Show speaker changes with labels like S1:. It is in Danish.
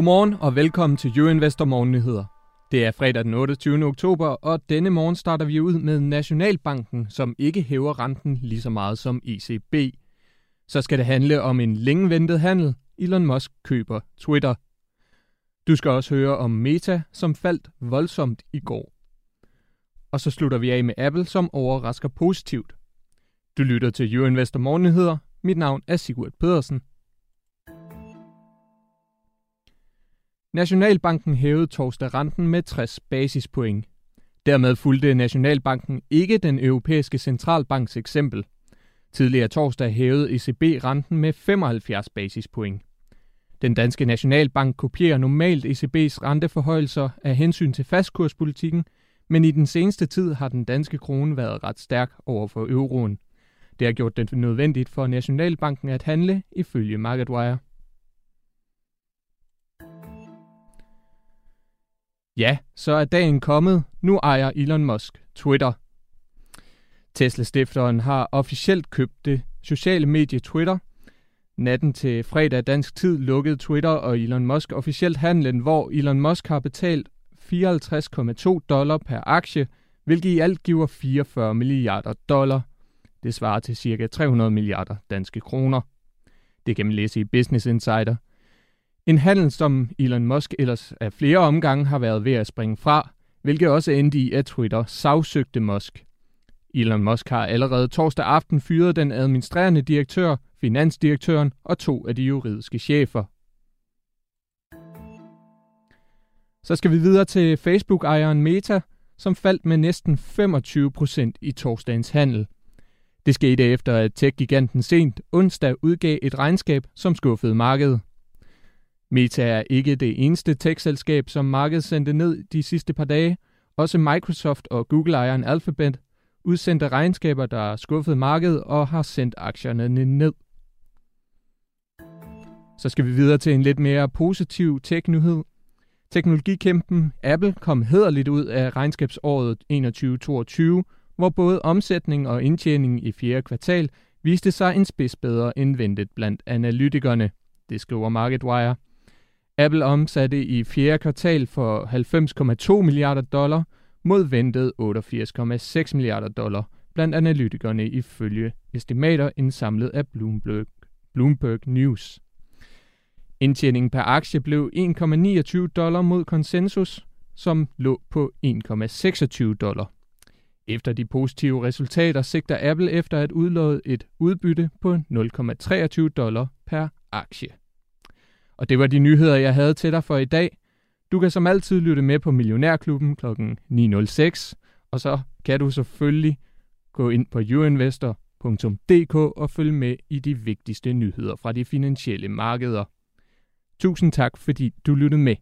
S1: Godmorgen og velkommen til Euroinvestor Morgennyheder. Det er fredag den 28. oktober, og denne morgen starter vi ud med Nationalbanken, som ikke hæver renten lige så meget som ECB. Så skal det handle om en længe ventet handel. Elon Musk køber Twitter. Du skal også høre om Meta, som faldt voldsomt i går. Og så slutter vi af med Apple, som overrasker positivt. Du lytter til Euroinvestor Morgennyheder. Mit navn er Sigurd Pedersen. Nationalbanken hævede torsdag renten med 60 basispoint. Dermed fulgte Nationalbanken ikke den europæiske centralbanks eksempel. Tidligere torsdag hævede ECB renten med 75 basispoint. Den danske Nationalbank kopierer normalt ECB's renteforhøjelser af hensyn til fastkurspolitikken, men i den seneste tid har den danske krone været ret stærk over for euroen. Det har gjort det nødvendigt for Nationalbanken at handle ifølge MarketWire. Ja, så er dagen kommet. Nu ejer Elon Musk Twitter. Tesla-stifteren har officielt købt det sociale medie Twitter. Natten til fredag dansk tid lukkede Twitter og Elon Musk officielt handlen, hvor Elon Musk har betalt 54,2 dollar per aktie, hvilket i alt giver 44 milliarder dollar. Det svarer til ca. 300 milliarder danske kroner. Det kan man læse i Business Insider – en handel, som Elon Musk ellers af flere omgange har været ved at springe fra, hvilket også endte i, at Twitter sagsøgte Musk. Elon Musk har allerede torsdag aften fyret den administrerende direktør, finansdirektøren og to af de juridiske chefer. Så skal vi videre til Facebook-ejeren Meta, som faldt med næsten 25 procent i torsdagens handel. Det skete efter, at tech-giganten sent onsdag udgav et regnskab, som skuffede markedet. Meta er ikke det eneste tech-selskab, som markedet sendte ned de sidste par dage. Også Microsoft og Google-ejeren Alphabet udsendte regnskaber, der skuffede markedet og har sendt aktierne ned. Så skal vi videre til en lidt mere positiv tech-nyhed. Teknologikæmpen Apple kom hederligt ud af regnskabsåret 2021 hvor både omsætning og indtjening i fjerde kvartal viste sig en spids bedre end ventet blandt analytikerne. Det skriver MarketWire. Apple omsatte i fjerde kvartal for 90,2 milliarder dollar mod ventet 88,6 milliarder dollar blandt analytikerne ifølge estimater indsamlet af Bloomberg, Bloomberg News. Indtjeningen per aktie blev 1,29 dollar mod konsensus, som lå på 1,26 dollar. Efter de positive resultater sigter Apple efter at udlåde et udbytte på 0,23 dollar per aktie. Og det var de nyheder, jeg havde til dig for i dag. Du kan som altid lytte med på Millionærklubben kl. 9.06, og så kan du selvfølgelig gå ind på youinvestor.dk og følge med i de vigtigste nyheder fra de finansielle markeder. Tusind tak, fordi du lyttede med.